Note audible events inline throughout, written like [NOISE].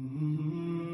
Mm-hmm.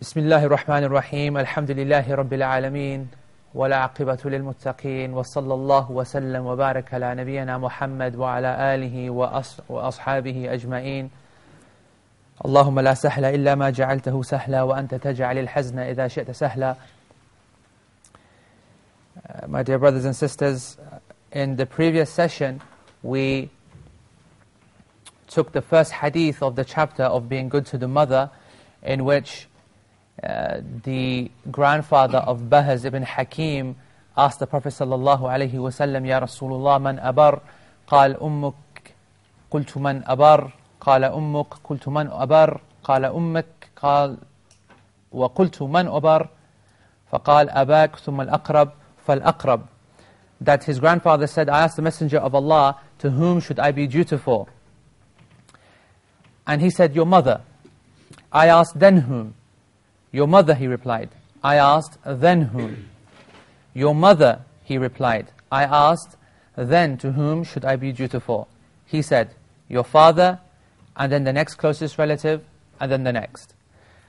بسم الله الرحمن الرحيم الحمد لله رب العالمين ولا عقبة للمتقين وصلى الله وسلم وبارك على نبينا محمد وعلى آله وأص- وأصحابه أجمعين اللهم لا سهل إلا ما جعلته سهلا وأنت تجعل الحزن إذا شئت سهلا Uh, My dear brothers and sisters, in the previous session we took the first hadith of the chapter of being good to the mother in which uh, the grandfather of Bahaz ibn Hakim asked the Prophet sallallahu alaihi wasallam, "Ya Rasulullah, man abar?" قال أمك قلت من أبر قال أمك قلت من أبر قال أمك قال وقلت من أبر فقال أباك ثم الأقرب فالأقرب that his grandfather said, I asked the messenger of Allah, to whom should I be dutiful? And he said, your mother. I asked, then whom? Your mother, he replied. I asked, then whom? Your mother, he replied. I asked, then to whom should I be dutiful? He said, your father, and then the next closest relative, and then the next.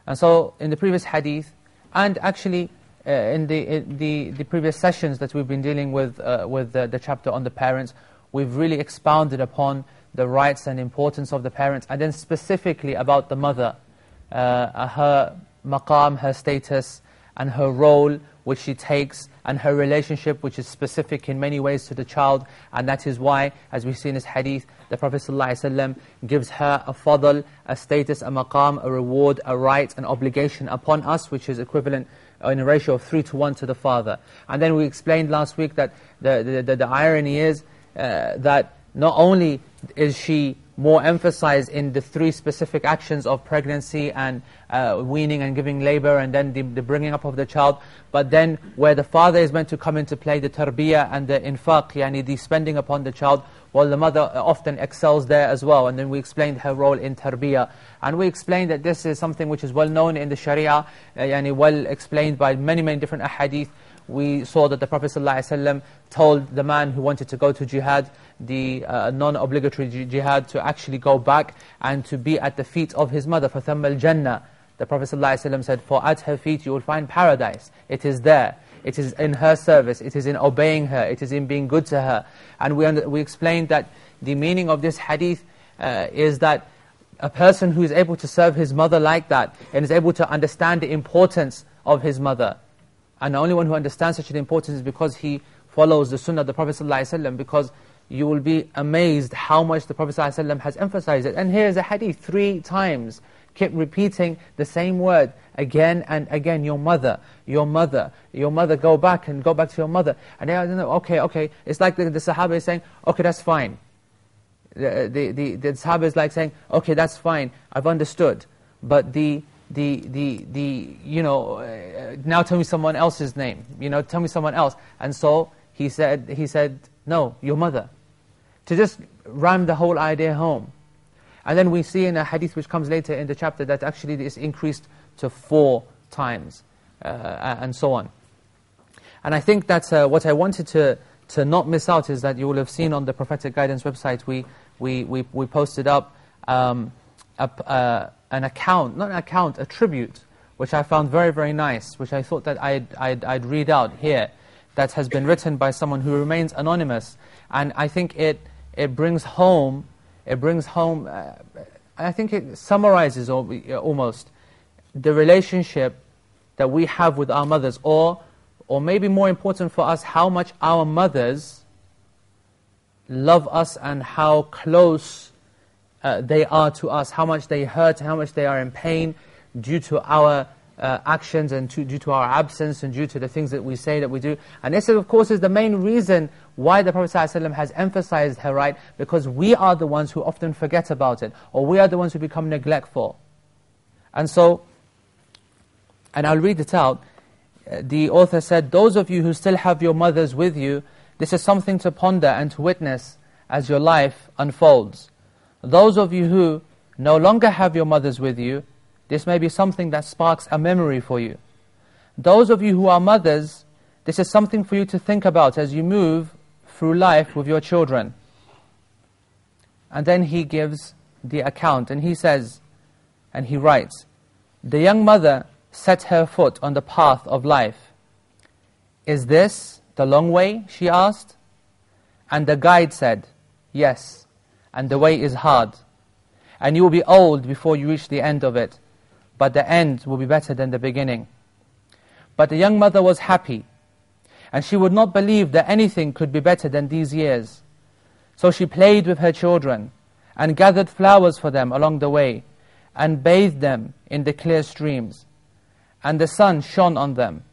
And so, in the previous hadith, and actually uh, in, the, in the, the previous sessions that we've been dealing with, uh, with the, the chapter on the parents, we've really expounded upon the rights and importance of the parents, and then specifically about the mother, uh, her maqam, her status, and her role which she takes, and her relationship which is specific in many ways to the child, and that is why, as we see in this hadith, the Prophet ﷺ gives her a fadl, a status, a maqam, a reward, a right, an obligation upon us, which is equivalent in a ratio of three to one to the father. And then we explained last week that the, the, the, the irony is uh, that not only is she more emphasized in the three specific actions of pregnancy and uh, weaning and giving labor and then the, the bringing up of the child, but then where the father is meant to come into play, the tarbiyah and the infaq, yani the spending upon the child, well the mother often excels there as well. And then we explained her role in tarbiyah. And we explained that this is something which is well known in the sharia, uh, yani well explained by many, many different ahadith. We saw that the Prophet ﷺ told the man who wanted to go to jihad, the uh, non-obligatory ji- jihad, to actually go back and to be at the feet of his mother, فَثَمَّ الْجَنَّةِ The Prophet ﷺ said, for at her feet you will find paradise. It is there. It is in her service. It is in obeying her. It is in being good to her. And we, under, we explained that the meaning of this hadith uh, is that a person who is able to serve his mother like that and is able to understand the importance of his mother. And the only one who understands such an importance is because he follows the sunnah of the Prophet ﷺ because you will be amazed how much the Prophet ﷺ has emphasized it. And here's a hadith, three times, keep repeating the same word again and again, your mother, your mother, your mother, go back and go back to your mother. And they are, okay, okay, it's like the, the Sahaba is saying, okay, that's fine. The, the, the, the Sahaba is like saying, okay, that's fine, I've understood. But the, the, the, the you know, uh, now tell me someone else's name. You know, tell me someone else. And so he said, he said, no, your mother. To just ram the whole idea home. And then we see in a hadith which comes later in the chapter that actually it's increased to four times, uh, and so on. And I think that uh, what I wanted to, to not miss out is that you will have seen on the Prophetic Guidance website, we, we, we, we posted up um, a, uh, an account, not an account, a tribute, which I found very, very nice, which I thought that I'd, I'd, I'd read out here, that has been written by someone who remains anonymous. And I think it, it brings home, it brings home, uh, I think it summarizes almost the relationship that we have with our mothers, or, or maybe more important for us, how much our mothers love us and how close uh, they are to us, how much they hurt, how much they are in pain due to our uh, actions and to, due to our absence and due to the things that we say that we do. And this, of course, is the main reason why the Prophet ﷺ has emphasized her right, because we are the ones who often forget about it, or we are the ones who become neglectful. And so, and I'll read it out, uh, the author said, those of you who still have your mothers with you, this is something to ponder and to witness as your life unfolds. Those of you who no longer have your mothers with you, this may be something that sparks a memory for you. Those of you who are mothers, this is something for you to think about as you move through life with your children. And then he gives the account, and he says, and he writes, The young mother set her foot on the path of life. Is this the long way? she asked. And the guide said, Yes, and the way is hard. And you will be old before you reach the end of it but the end will be better than the beginning. But the young mother was happy, and she would not believe that anything could be better than these years. So she played with her children, and gathered flowers for them along the way, and bathed them in the clear streams. And the sun shone on them,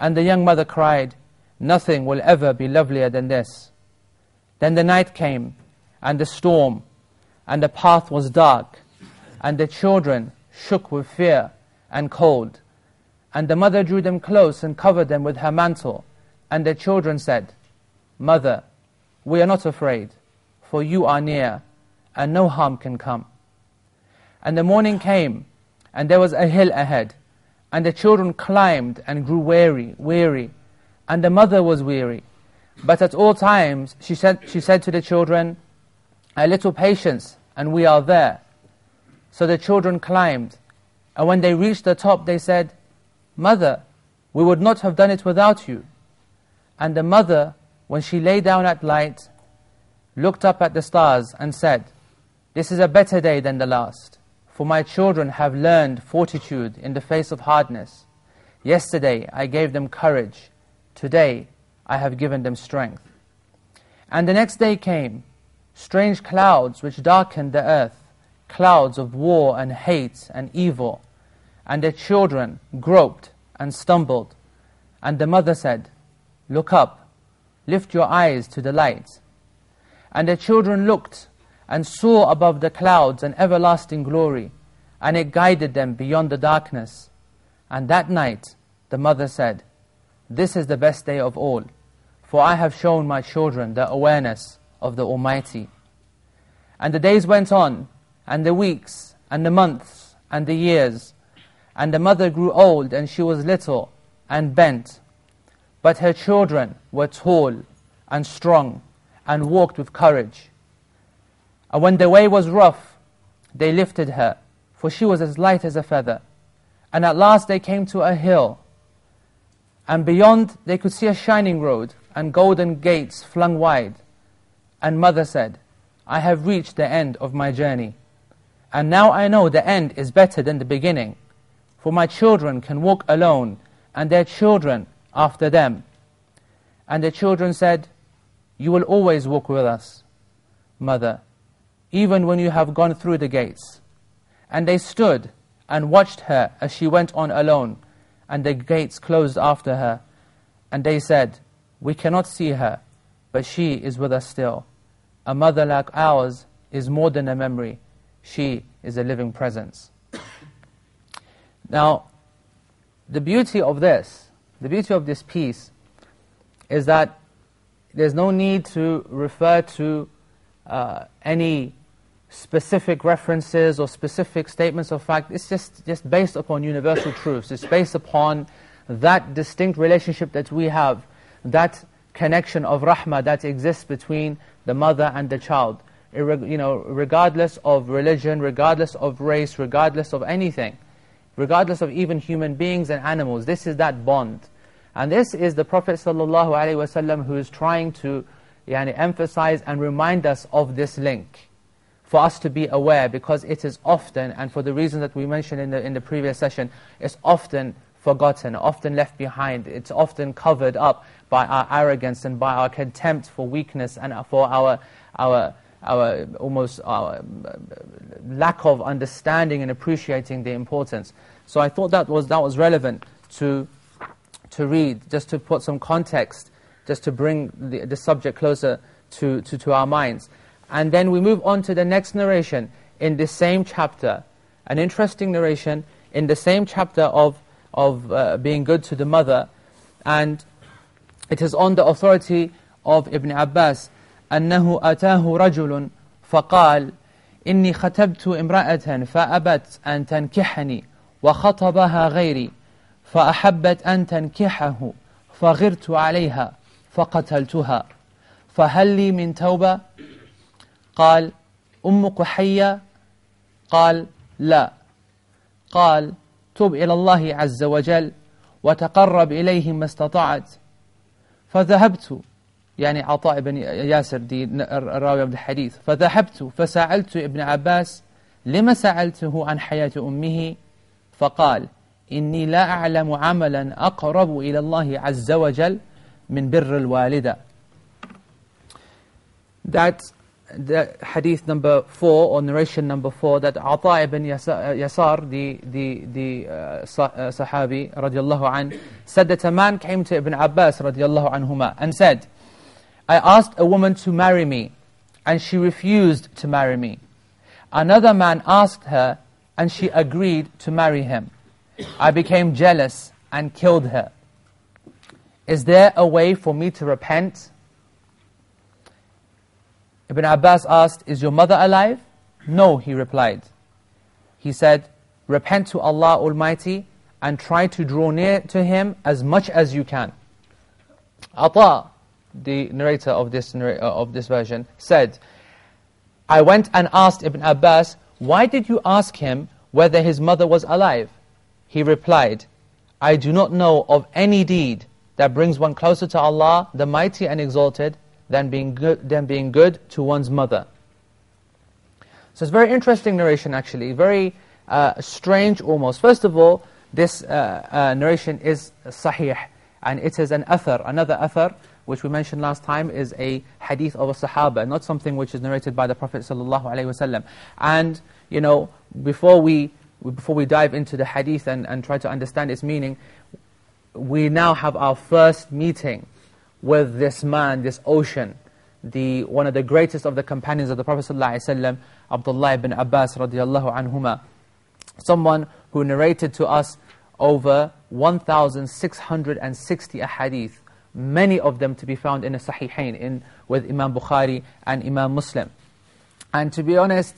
and the young mother cried, Nothing will ever be lovelier than this. Then the night came, and the storm, and the path was dark, and the children shook with fear and cold. And the mother drew them close and covered them with her mantle. And the children said, Mother, we are not afraid, for you are near, and no harm can come. And the morning came, and there was a hill ahead, and the children climbed and grew weary, weary, and the mother was weary. But at all times she said, she said to the children, A little patience, and we are there. So the children climbed. And when they reached the top, they said, Mother, we would not have done it without you. And the mother, when she lay down at light, looked up at the stars and said, This is a better day than the last, for my children have learned fortitude in the face of hardness. Yesterday I gave them courage, today I have given them strength. And the next day came, strange clouds which darkened the earth, clouds of war and hate and evil. And their children groped and stumbled. And the mother said, Look up, lift your eyes to the light. And the children looked and saw above the clouds an everlasting glory, and it guided them beyond the darkness. And that night the mother said, This is the best day of all, for I have shown my children the awareness of the Almighty. And the days went on, and the weeks, and the months, and the years. And the mother grew old, and she was little, and bent. But her children were tall, and strong, and walked with courage. And when the way was rough, they lifted her, for she was as light as a feather. And at last they came to a hill, and beyond they could see a shining road, and golden gates flung wide. And mother said, I have reached the end of my journey. And now I know the end is better than the beginning. For my children can walk alone, and their children after them. And the children said, You will always walk with us, mother, even when you have gone through the gates. And they stood and watched her as she went on alone, and the gates closed after her. And they said, We cannot see her, but she is with us still. A mother like ours is more than a memory she is a living presence. Now, the beauty of this, the beauty of this piece, is that there's no need to refer to uh, any specific references or specific statements of fact. It's just, just based upon universal truths. It's based upon that distinct relationship that we have, that connection of rahmah that exists between the mother and the child. You know, regardless of religion, regardless of race, regardless of anything, regardless of even human beings and animals, this is that bond. And this is the Prophet ﷺ who is trying to yani, emphasize and remind us of this link for us to be aware because it is often, and for the reason that we mentioned in the, in the previous session, it's often forgotten, often left behind. It's often covered up by our arrogance and by our contempt for weakness and for our, our, our almost our lack of understanding and appreciating the importance. So I thought that was, that was relevant to, to read, just to put some context, just to bring the, the subject closer to, to, to our minds. And then we move on to the next narration in the same chapter, an interesting narration in the same chapter of, of uh, being good to the mother. And it is on the authority of Ibn Abbas, أنه أتاه رجل فقال إني خطبت امرأة فأبت أن تنكحني وخطبها غيري فأحبت أن تنكحه فغرت عليها فقتلتها. فهل لي من توبة؟ قال أم قحية قال لا. قال تب إلى الله عز وجل وتقرب إليه ما استطعت. فذهبت يعني عطاء بن ياسر دي الراوي من الحديث فذهبت فسألت ابن عباس لما سألته عن حياة أمه فقال إني لا أعلم عملا أقرب إلى الله عز وجل من بر الوالدة That the hadith number four, or narration number four, that Ata ibn Yasar, the, the, the uh, uh, Sahabi, radiallahu an, said that a man came to Ibn Abbas, radiallahu anhuma, and said, I asked a woman to marry me, and she refused to marry me. Another man asked her, and she agreed to marry him. I became jealous and killed her. Is there a way for me to repent? Ibn Abbas asked, Is your mother alive? No, he replied. He said, Repent to Allah Almighty and try to draw near to Him as much as you can. Ata, the narrator of this, uh, of this version, said, I went and asked Ibn Abbas, Why did you ask him whether his mother was alive? He replied, I do not know of any deed that brings one closer to Allah, the Mighty and Exalted, than being good, than being good to one's mother. So it's very interesting narration actually, very uh, strange almost. First of all, this uh, uh, narration is sahih, and it is an athar, another athar, which we mentioned last time, is a hadith of a sahaba, not something which is narrated by the Prophet ﷺ. And, you know, before we, before we dive into the hadith and, and try to understand its meaning, we now have our first meeting with this man, this ocean, the, one of the greatest of the companions of the Prophet ﷺ, Abdullah ibn Abbas radiallahu anhuma. Someone who narrated to us over 1,660 ahadith, many of them to be found in the Sahihain, in, with Imam Bukhari and Imam Muslim. And to be honest,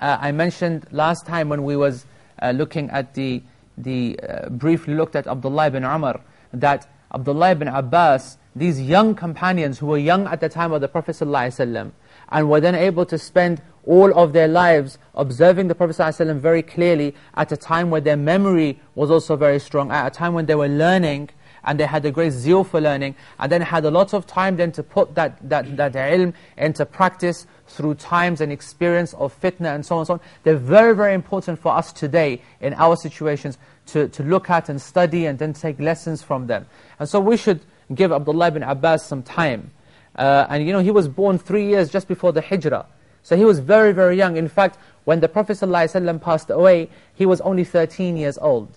uh, I mentioned last time when we was uh, looking at the, the uh, briefly looked at Abdullah ibn Umar, that Abdullah ibn Abbas these young companions who were young at the time of the Prophet ﷺ and were then able to spend all of their lives observing the Prophet ﷺ very clearly at a time where their memory was also very strong, at a time when they were learning and they had a great zeal for learning and then had a lot of time then to put that, that, that ilm into practice through times and experience of fitna and so on and so on. They're very, very important for us today in our situations to, to look at and study and then take lessons from them. And so we should give Abdullah ibn Abbas some time. Uh, and you know, he was born three years just before the hijrah. So he was very, very young. In fact, when the Prophet ﷺ passed away, he was only 13 years old.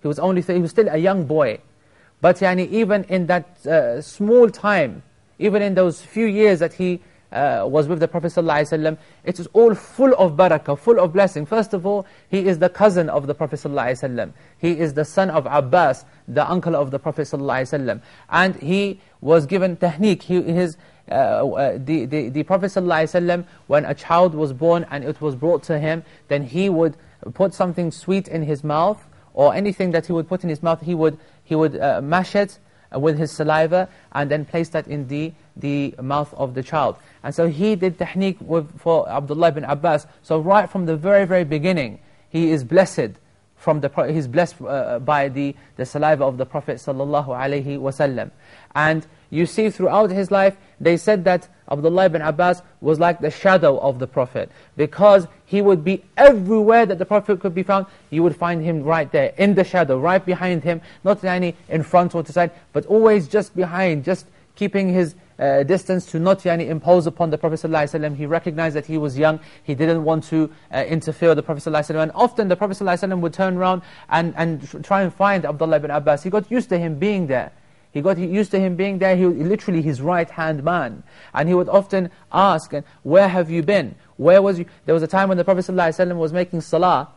He was, only he was still a young boy. But yani, even in that uh, small time, even in those few years that he uh, was with the Prophet ﷺ, it is all full of barakah, full of blessing. First of all, he is the cousin of the Prophet ﷺ. He is the son of Abbas, the uncle of the Prophet ﷺ. And he was given tahniq, he, his, uh, uh, the, the, the Prophet ﷺ, when a child was born and it was brought to him, then he would put something sweet in his mouth, or anything that he would put in his mouth, he would, he would uh, mash it with his saliva, and then place that in the, the mouth of the child. And so he did tahniq with, for Abdullah ibn Abbas. So right from the very, very beginning, he is blessed from the he's blessed uh, by the, the saliva of the Prophet sallallahu alaihi wasallam. And you see throughout his life, they said that Abdullah ibn Abbas was like the shadow of the Prophet. Because he would be everywhere that the Prophet could be found, you would find him right there, in the shadow, right behind him, not any in front or to side, but always just behind, just keeping his uh, distance to not yani, impose upon the Prophet ﷺ. He recognized that he was young, he didn't want to uh, interfere with the Prophet ﷺ. And often the Prophet ﷺ would turn around and, and try and find Abdullah ibn Abbas. He got used to him being there. He got used to him being there, he literally his right-hand man. And he would often ask, and where have you been? Where was you? There was a time when the Prophet ﷺ was making salah,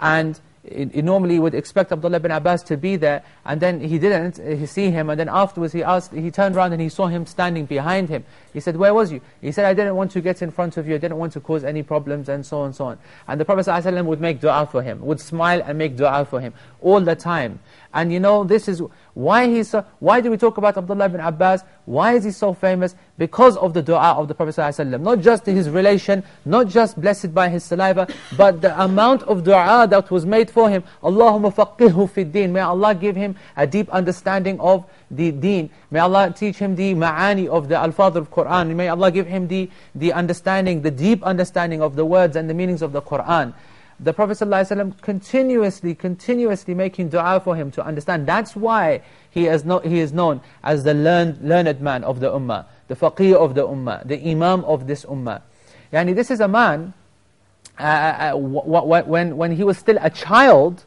and he normally would expect Abdullah ibn Abbas to be there, and then he didn't, uh, he see him, and then afterwards he asked, he turned around and he saw him standing behind him. He said, where was you? He said, I didn't want to get in front of you, I didn't want to cause any problems, and so on and so on. And the Prophet ﷺ would make dua for him, would smile and make dua for him, all the time. And you know, this is why he's so, why do we talk about Abdullah ibn Abbas? Why is he so famous? Because of the dua of the Prophet ﷺ. Not just his relation, not just blessed by his saliva, but the amount of dua that was made for him. Allahumma faqihhu fi din. May Allah give him a deep understanding of the deen. May Allah teach him the ma'ani of the al-alfaz of Qur'an. May Allah give him the, the understanding, the deep understanding of the words and the meanings of the Qur'an the Prophet ﷺ continuously, continuously making dua for him to understand. That's why he is, no, he is known as the learned, learned man of the ummah, the faqih of the ummah, the imam of this ummah. Yani this is a man, uh, uh, uh when, when he was still a child,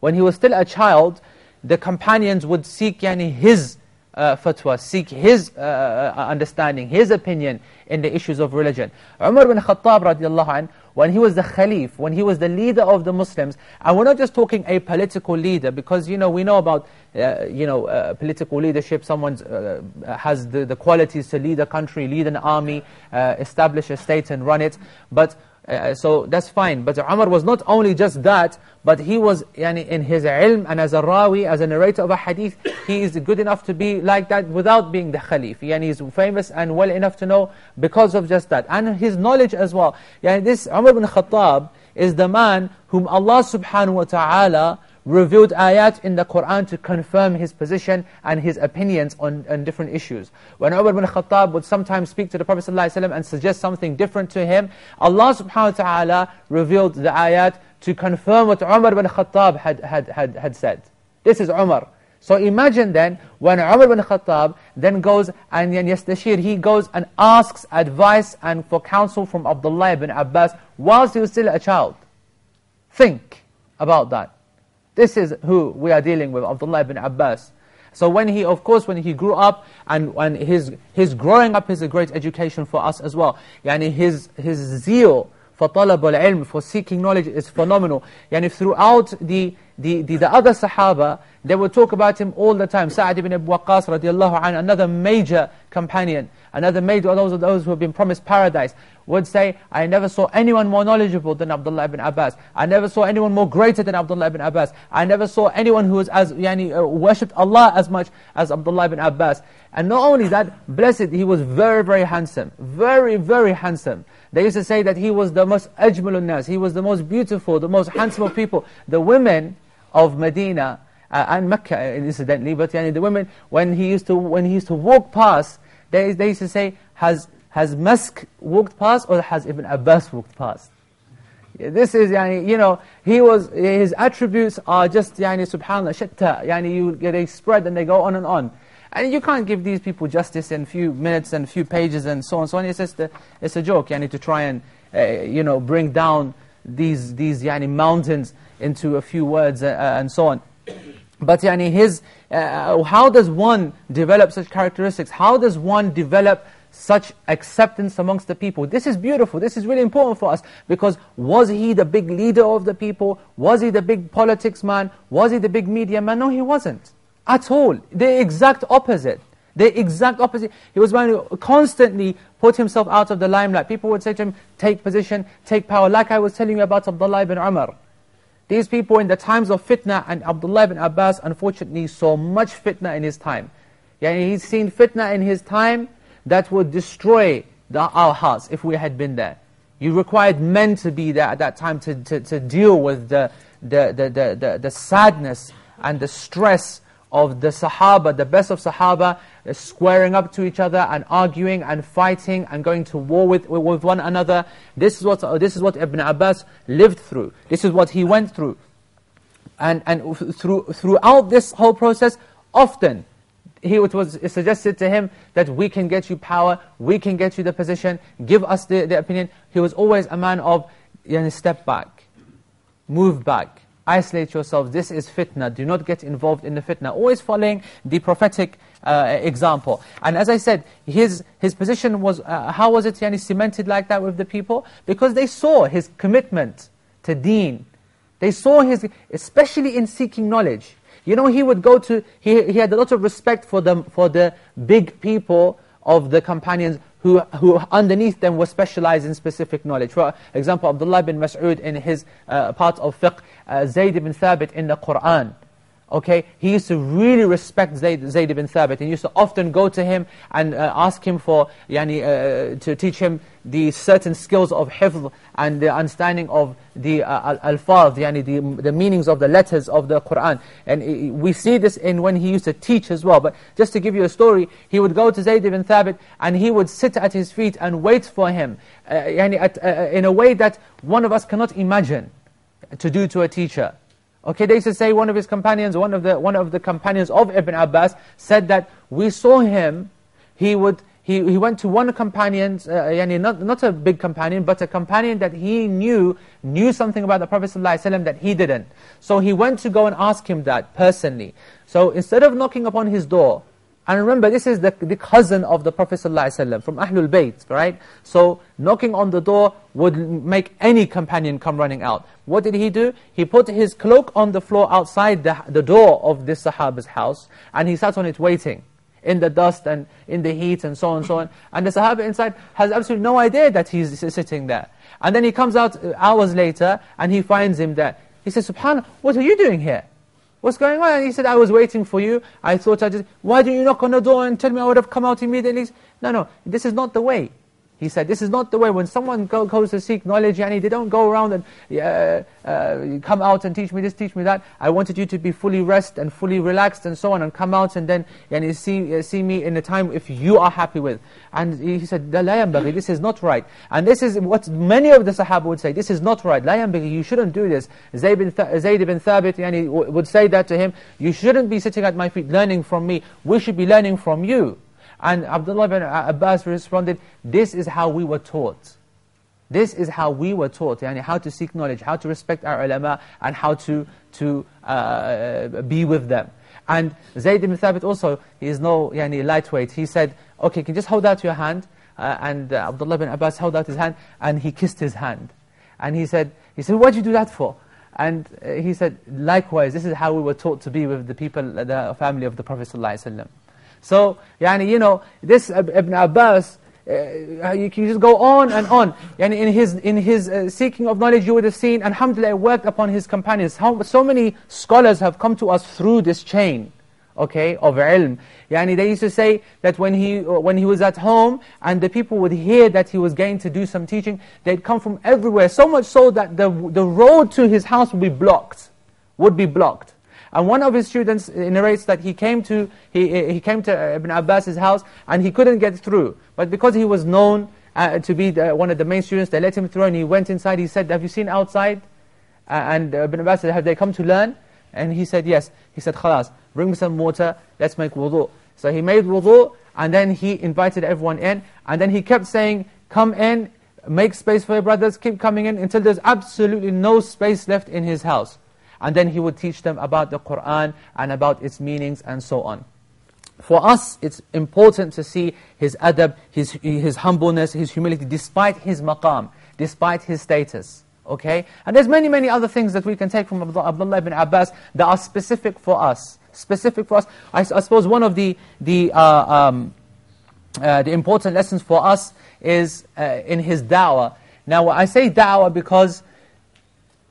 when he was still a child, the companions would seek yani, his uh, fatwa, seek his uh, uh, understanding, his opinion in the issues of religion. Umar bin Khattab radiallahu anh, when he was the Khalif, when he was the leader of the Muslims, and we're not just talking a political leader, because you know we know about uh, you know uh, political leadership. Someone uh, has the, the qualities to lead a country, lead an army, uh, establish a state and run it. But uh, so that's fine. But Umar was not only just that, but he was yani, in his ilm and as a rawi, as a narrator of a hadith, he is good enough to be like that without being the khalif. Yani he's famous and well enough to know because of just that. And his knowledge as well. Yani this Umar ibn Khattab is the man whom Allah subhanahu wa ta'ala revealed ayat in the Qur'an to confirm his position and his opinions on, on different issues. When Umar ibn Khattab would sometimes speak to the Prophet ﷺ and suggest something different to him, Allah subhanahu wa ta'ala revealed the ayat to confirm what Umar ibn Khattab had, had, had, had said. This is Umar. So imagine then, when Umar ibn Khattab then goes and yastashir, he goes and asks advice and for counsel from Abdullah ibn Abbas whilst he was still a child. Think about that. This is who we are dealing with, Abdullah ibn Abbas. So when he, of course, when he grew up, and when his, his growing up is a great education for us as well. Yani his, his zeal for talab al-ilm, for seeking knowledge is phenomenal. Yani throughout the, the, the, the, other Sahaba, they would talk about him all the time. Sa'ad ibn Abu Waqqas radiallahu anhu, another major companion, another major, those of those who have been promised paradise would say, I never saw anyone more knowledgeable than Abdullah ibn Abbas. I never saw anyone more greater than Abdullah ibn Abbas. I never saw anyone who was as, yani, uh, worshipped Allah as much as Abdullah ibn Abbas. And not only that, blessed, he was very, very handsome. Very, very handsome. They used to say that he was the most ajmalun nas. He was the most beautiful, the most handsome of people. The women of Medina, uh, and Mecca incidentally, but yani, the women, when he used to, when he used to walk past, they, they used to say, has has Mask walked past or has Ibn Abbas walked past? This is, yani, you know, he was, his attributes are just, yani, subhanAllah, shatta, yani, you, get they spread and they go on and on. And you can't give these people justice in a few minutes and a few pages and so on and so on. It's just a, it's a joke, to try and, uh, you know, bring down these, these yani, mountains into a few words uh, and so on. But yani, his, uh, how does one develop such characteristics? How does one develop such acceptance amongst the people. This is beautiful, this is really important for us, because was he the big leader of the people? Was he the big politics man? Was he the big media man? No, he wasn't. At all. The exact opposite. The exact opposite. He was going to constantly put himself out of the limelight. People would say to him, take position, take power. Like I was telling you about Abdullah ibn Umar. These people in the times of fitna, and Abdullah ibn Abbas unfortunately saw much fitna in his time. Yani he's seen fitna in his time that would destroy the, our hearts if we had been there. You required men to be there at that time to, to, to deal with the, the, the, the, the, the sadness and the stress of the Sahaba, the best of Sahaba, uh, squaring up to each other and arguing and fighting and going to war with, with one another. This is, what, this is what Ibn Abbas lived through. This is what he went through. And, and through, throughout this whole process, often he, it was suggested to him that we can get you power, we can get you the position, give us the, the opinion. He was always a man of, you know, step back, move back, isolate yourselves. This is fitna. Do not get involved in the fitna. Always following the prophetic uh, example. And as I said, his, his position was, uh, how was it yani, cemented like that with the people? Because they saw his commitment to deen. They saw his, especially in seeking knowledge. You know, he would go to, he, he had a lot of respect for, them, for the big people of the companions who, who underneath them were specialized in specific knowledge. For example, Abdullah bin Mas'ud in his uh, part of fiqh, uh, Zayd ibn Thabit in the Qur'an. Okay, he used to really respect Zayd, Zayd ibn Thabit. He used to often go to him and uh, ask him for, yani, uh, to teach him the certain skills of hifz and the understanding of the uh, al-alfaz, yani the, the meanings of the letters of the Qur'an. And we see this in when he used to teach as well. But just to give you a story, he would go to Zayd ibn Thabit and he would sit at his feet and wait for him uh, yani at, uh, in a way that one of us cannot imagine to do to a teacher. Okay, they used to say one of his companions, one of the one of the companions of Ibn Abbas said that we saw him, he would he, he went to one companion, uh, yani not, not a big companion, but a companion that he knew, knew something about the Prophet ﷺ that he didn't. So he went to go and ask him that personally. So instead of knocking upon his door, and remember, this is the, the cousin of the Prophet ﷺ, from Ahlul Bayt, right? So, knocking on the door would make any companion come running out. What did he do? He put his cloak on the floor outside the, the door of this Sahaba's house, and he sat on it waiting, in the dust and in the heat and so on and so on. And the Sahaba inside has absolutely no idea that he's sitting there. And then he comes out uh, hours later, and he finds him there. He says, Subhanallah, what are you doing here? What's going on? And he said, I was waiting for you. I thought I just, why didn't you knock on the door and tell me I would have come out immediately? No, no, this is not the way. He said, this is not the way. When someone go, goes to seek knowledge, yani, they don't go around and uh, uh, come out and teach me this, teach me that. I wanted you to be fully rest and fully relaxed and so on, and come out and then yani, see, uh, see me in a time if you are happy with. And he said, لا ينبغي, this is not right. And this is what many of the Sahaba would say, this is not right. لا ينبغي, you shouldn't do this. Zayd bin, Th Zayd bin Thabit yani, would say that to him, you shouldn't be sitting at my feet learning from me. We should be learning from you. And Abdullah bin Abbas responded, this is how we were taught. This is how we were taught, yani how to seek knowledge, how to respect our ulama, and how to, to uh, be with them. And Zayd ibn Thabit also, he is no yani, lightweight. He said, okay, can you just hold out your hand? Uh, and uh, Abdullah bin Abbas held out his hand, and he kissed his hand. And he said, he said, what did you do that for? And uh, he said, likewise, this is how we were taught to be with the people, the family of the Prophet ﷺ. So, yani, you know, this Ibn Abbas, uh, you can just go on and on. And in his, in his uh, seeking of knowledge, you would have seen, alhamdulillah, it worked upon his companions. How, so many scholars have come to us through this chain, okay, of ilm. Yani they used to say that when he, when he was at home, and the people would hear that he was going to do some teaching, they'd come from everywhere, so much so that the, the road to his house would be blocked, would be blocked. And one of his students narrates that he came to, he, he came to Ibn Abbas's house and he couldn't get through. But because he was known uh, to be the, one of the main students, they let him through and he went inside. He said, have you seen outside? Uh, and Ibn Abbas said, have they come to learn? And he said, yes. He said, khalas, bring me some water, let's make wudu. So he made wudu and then he invited everyone in. And then he kept saying, come in, make space for your brothers, keep coming in until there's absolutely no space left in his house. And then he would teach them about the Qur'an and about its meanings and so on. For us, it's important to see his adab, his, his humbleness, his humility, despite his maqam, despite his status. Okay? And there's many, many other things that we can take from Abdullah ibn Abbas that are specific for us, specific for us. I, I suppose one of the, the, uh, um, uh, the important lessons for us is uh, in his da'wah. Now, I say da'wah because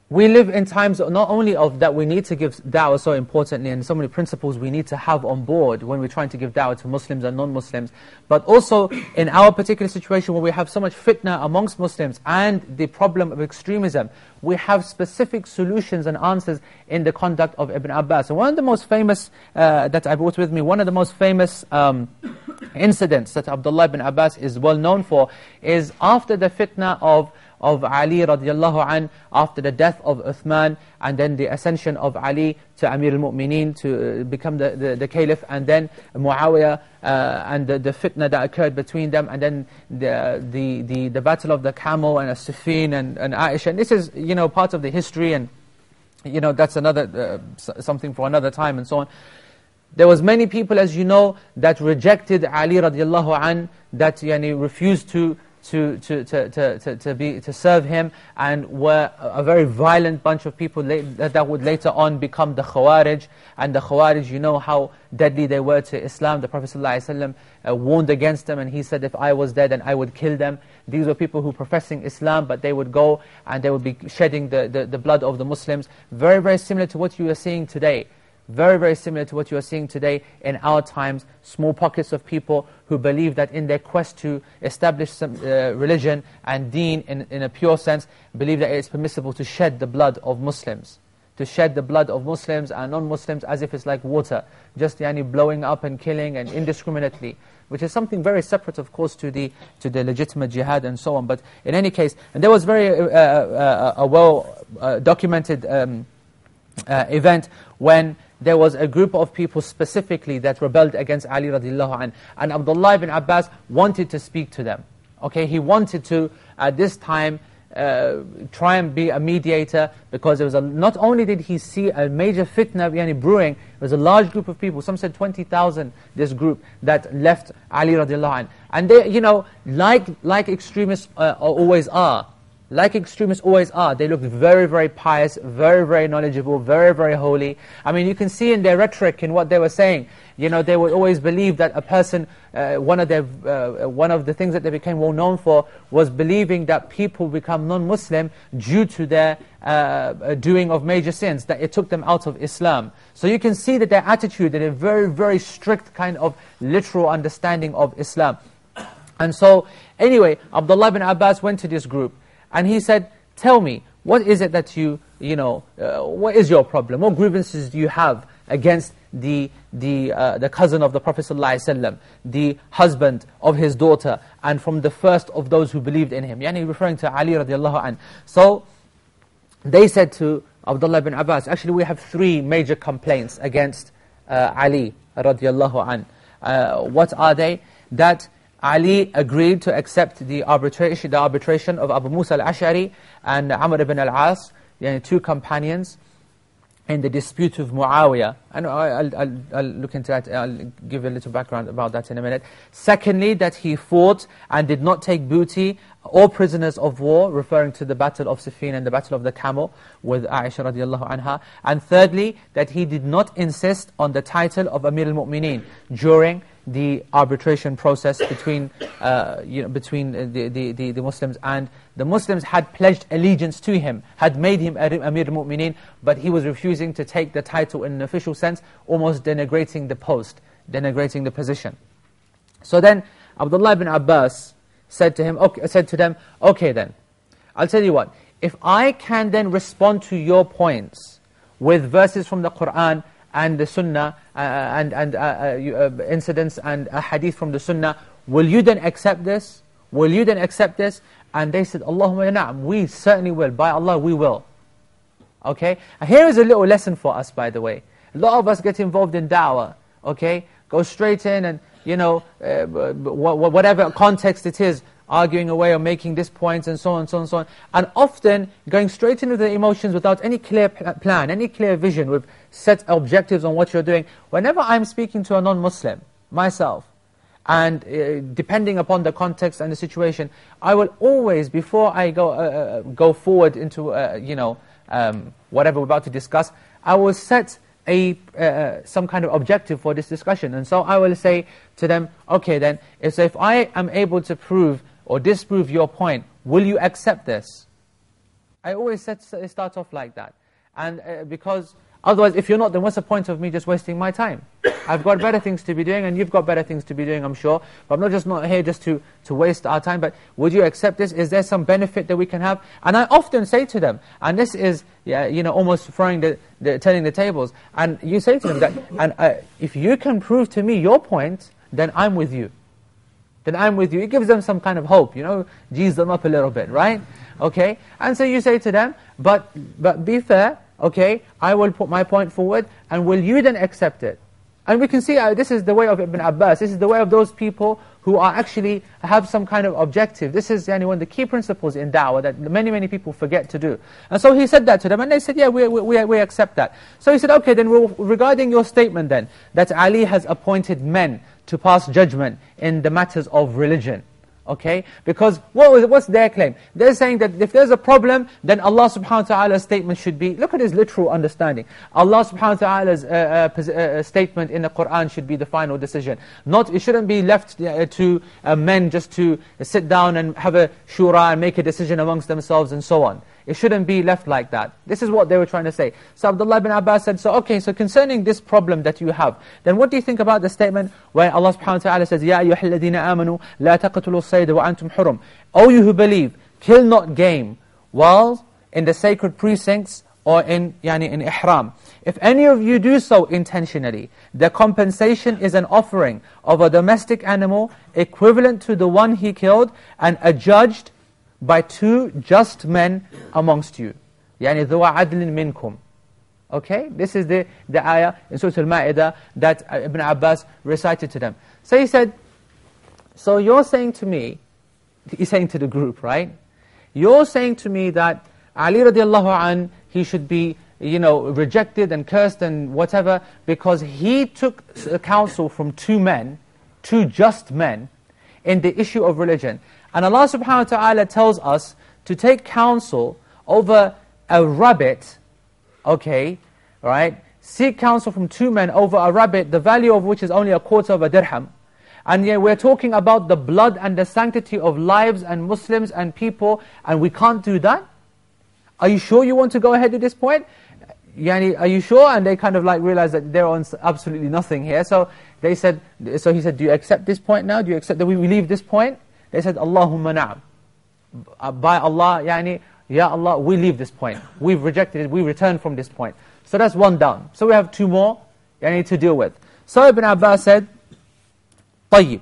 we live in times not only of that we need to give da'wah so importantly and so many principles we need to have on board when we're trying to give da'wah to Muslims and non-Muslims, but also in our particular situation where we have so much fitna amongst Muslims and the problem of extremism, we have specific solutions and answers in the conduct of Ibn Abbas. And one of the most famous, uh, that I brought with me, one of the most famous um, incidents that Abdullah ibn Abbas is well known for is after the fitna of of Ali radiallahu an after the death of Uthman and then the ascension of Ali to Amir al-Mu'mineen to uh, become the, the, the, caliph and then Muawiyah uh, and the, the fitna that occurred between them and then the, the, the, the battle of the camel and As-Siffin and, and Aisha. And this is, you know, part of the history and, you know, that's another, uh, something for another time and so on. There was many people, as you know, that rejected Ali radiallahu an, that yani, refused to to, to, to, to, to, be, to serve him and were a very violent bunch of people that would later on become the Khawarij. And the Khawarij, you know how deadly they were to Islam. The Prophet ﷺ uh, warned against them and he said, if I was dead then I would kill them. These were people who professing Islam, but they would go and they would be shedding the, the, the blood of the Muslims. Very, very similar to what you are seeing today. Very, very similar to what you are seeing today in our times. Small pockets of people who believe that in their quest to establish some uh, religion and deen in, in a pure sense, believe that it's permissible to shed the blood of Muslims. To shed the blood of Muslims and non-Muslims as if it's like water. Just yani, blowing up and killing and indiscriminately. Which is something very separate, of course, to the, to the legitimate jihad and so on. But in any case, and there was very uh, uh, a well-documented uh, um, uh, event when there was a group of people specifically that rebelled against Ali radiallahu anh. And Abdullah ibn Abbas wanted to speak to them. Okay, he wanted to, at this time, uh, try and be a mediator because there was a, not only did he see a major fitna yani, brewing, there was a large group of people, some said 20,000, this group, that left Ali radiallahu anh. And they, you know, like, like extremists uh, always are, like extremists always are, they look very, very pious, very, very knowledgeable, very, very holy. I mean, you can see in their rhetoric, in what they were saying, you know, they would always believe that a person, uh, one, of their, uh, one of the things that they became well known for was believing that people become non-Muslim due to their uh, doing of major sins, that it took them out of Islam. So you can see that their attitude, in a very, very strict kind of literal understanding of Islam. And so, anyway, Abdullah bin Abbas went to this group, and he said, tell me, what is it that you, you know, uh, what is your problem? What grievances do you have against the, the, uh, the cousin of the Prophet ﷺ, the husband of his daughter, and from the first of those who believed in him? Yani referring to Ali radiallahu anh. So, they said to Abdullah ibn Abbas, actually we have three major complaints against uh, Ali radiallahu anh. Uh, what are they? That Ali agreed to accept the arbitration, the arbitration of Abu Musa al-Ash'ari and Amr ibn al-As, yani two companions, in the dispute of Muawiyah. And I'll, I'll, I'll, look into that, I'll give a little background about that in a minute. Secondly, that he fought and did not take booty or prisoners of war, referring to the battle of Siffin and the battle of the camel with Aisha radiallahu anha. And thirdly, that he did not insist on the title of Amir al-Mu'mineen during the arbitration process between, uh, you know, between the, the, the, the, Muslims and the Muslims had pledged allegiance to him, had made him Amir al-Mu'mineen, but he was refusing to take the title in an official sense, almost denigrating the post, denigrating the position. So then Abdullah ibn Abbas said to, him, okay, said to them, okay then, I'll tell you what, if I can then respond to your points with verses from the Qur'an and the Sunnah uh, and, and uh, uh, uh, incidents and a hadith from the Sunnah, will you then accept this? Will you then accept this? And they said, Allahumma na'am, we certainly will. By Allah, we will. Okay? And here is a little lesson for us, by the way. A lot of us get involved in da'wah. Okay? Go straight in and, you know, uh, whatever context it is, arguing away or making this point and so on and so on and so on. And often going straight into the emotions without any clear plan, any clear vision, with set objectives on what you're doing. Whenever I'm speaking to a non-Muslim, myself, and uh, depending upon the context and the situation, I will always, before I go, uh, uh go forward into, uh, you know, um, whatever we're about to discuss, I will set a uh, some kind of objective for this discussion. And so I will say to them, okay then, if, if I am able to prove or disprove your point, will you accept this? I always set, start off like that. And uh, because Otherwise, if you're not, then what's the point of me just wasting my time? I've got better things to be doing, and you've got better things to be doing, I'm sure. But I'm not just not here just to, to waste our time, but would you accept this? Is there some benefit that we can have? And I often say to them, and this is, yeah, you know, almost throwing the, the turning the tables, and you say to them that, and uh, if you can prove to me your point, then I'm with you. Then I'm with you. It gives them some kind of hope, you know, G's them up a little bit, right? Okay? And so you say to them, but, but be fair, okay, I will put my point forward, and will you then accept it? And we can see uh, this is the way of Ibn Abbas, this is the way of those people who are actually have some kind of objective. This is yani, one of the key principles in da'wah that many, many people forget to do. And so he said that to them, and they said, yeah, we, we, we accept that. So he said, okay, then regarding your statement then, that Ali has appointed men to pass judgment in the matters of religion. Okay? Because what was, what's their claim? They're saying that if there's a problem, then Allah subhanahu wa ta'ala's statement should be, look at his literal understanding. Allah subhanahu wa ta'ala's uh, uh, uh, statement in the Qur'an should be the final decision. Not, it shouldn't be left uh, to uh, men just to sit down and have a shura and make a decision amongst themselves and so on. It shouldn't be left like that. This is what they were trying to say. So Abdullah ibn Abbas said, so okay, so concerning this problem that you have, then what do you think about the statement where Allah subhanahu wa ta'ala says, يَا أَيُّهَا الَّذِينَ آمَنُوا لَا تَقْتُلُوا الصَّيْدَ وَأَنْتُمْ حُرُمْ O you who believe, kill not game while in the sacred precincts or in, yani, in ihram. If any of you do so intentionally, the compensation is an offering of a domestic animal equivalent to the one he killed and adjudged by two just men amongst you. يعني ذو عدل منكم. Okay, this is the, the ayah in Surah Al-Ma'idah that Ibn Abbas recited to them. So he said, so you're saying to me, he's saying to the group, right? You're saying to me that Ali radiallahu an, he should be, you know, rejected and cursed and whatever, because he took counsel from two men, two just men, in the issue of religion. And Allah subhanahu wa ta'ala tells us to take counsel over a rabbit, okay, right? Seek counsel from two men over a rabbit, the value of which is only a quarter of a dirham. And yet we're talking about the blood and the sanctity of lives and Muslims and people, and we can't do that? Are you sure you want to go ahead at this point? Yani, are you sure? And they kind of like realized that they're on absolutely nothing here. So they said, so he said, do you accept this point now? Do you accept that we leave this point? They said, Allahumma na'am. Uh, by Allah, yani, Ya Allah, we leave this point. We've rejected it, we return from this point. So that's one down. So we have two more yani, to deal with. So Ibn Abbas said, طيب.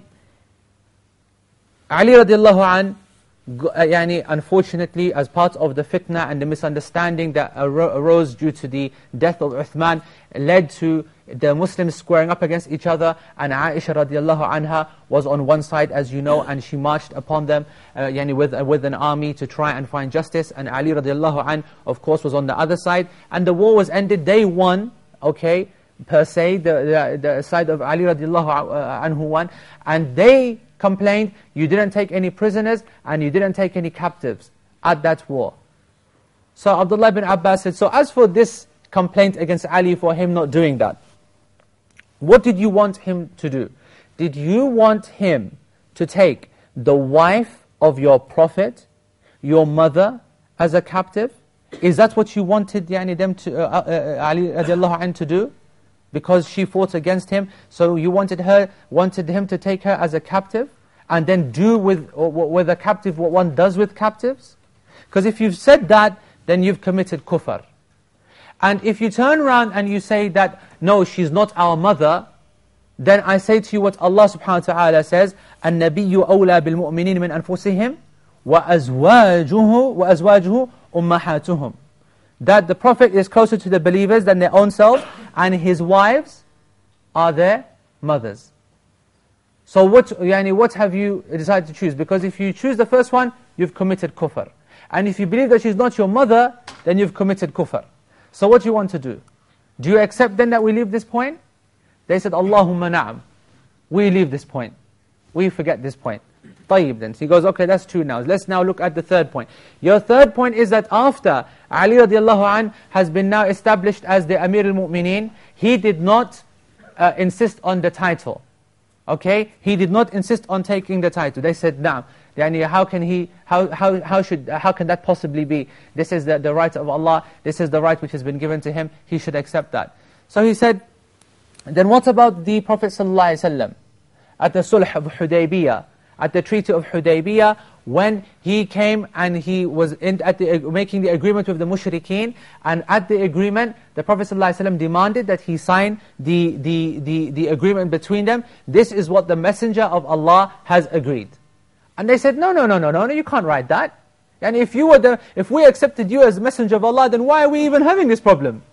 Ali radiallahu an, yani, unfortunately, as part of the fitna and the misunderstanding that arose due to the death of Uthman, led to the Muslims squaring up against each other, and Aisha radiallahu anha was on one side, as you know, and she marched upon them uh, yani with, uh, with an army to try and find justice, and Ali radiallahu anh, of course, was on the other side, and the war was ended, they won, okay, per se, the, the, the side of Ali radiallahu uh, anhu won, and they complained, you didn't take any prisoners, and you didn't take any captives at that war. So Abdullah ibn Abbas said, so as for this complaint against Ali for him not doing that, what did you want him to do? Did you want him to take the wife of your prophet, your mother, as a captive? Is that what you wanted yani, them to, uh, uh, uh Ali radiallahu anh to do? Because she fought against him, so you wanted her, wanted him to take her as a captive? And then do with, with a captive what one does with captives? Because if you've said that, then you've committed kufr. And if you turn around and you say that, no, she's not our mother, then I say to you what Allah subhanahu wa ta'ala says, النَّبِيُّ أَوْلَى بِالْمُؤْمِنِينَ مِنْ أَنفُسِهِمْ وَأَزْوَاجُهُ وَأَزْوَاجُهُ أُمَّحَاتُهُمْ that the Prophet is closer to the believers than their own selves, and his wives are their mothers. So what, yani, what have you decided to choose? Because if you choose the first one, you've committed kufr. And if you believe that she's not your mother, then you've committed kufr. So what do you want to do? Do you accept then that we leave this point? They said, Allahumma na'am. We leave this point. We forget this point. طيب then. So he goes, okay, that's true now. Let's now look at the third point. Your third point is that after Ali radiallahu an has been now established as the Amir al-Mu'mineen, he did not uh, insist on the title. Okay? He did not insist on taking the title. They said, now, yani how can he, how, how, how, should, how can that possibly be? This is the, the right of Allah, this is the right which has been given to him, he should accept that. So he said, then what about the Prophet ﷺ at the Sulh of Hudaybiyah, at the Treaty of Hudaybiyah, when he came and he was the, making the agreement with the mushrikeen, and at the agreement, the Prophet ﷺ demanded that he sign the, the, the, the agreement between them. This is what the Messenger of Allah has agreed. And they said, no, no, no, no, no, no, you can't write that. And if you were the, if we accepted you as Messenger of Allah, then why are we even having this problem?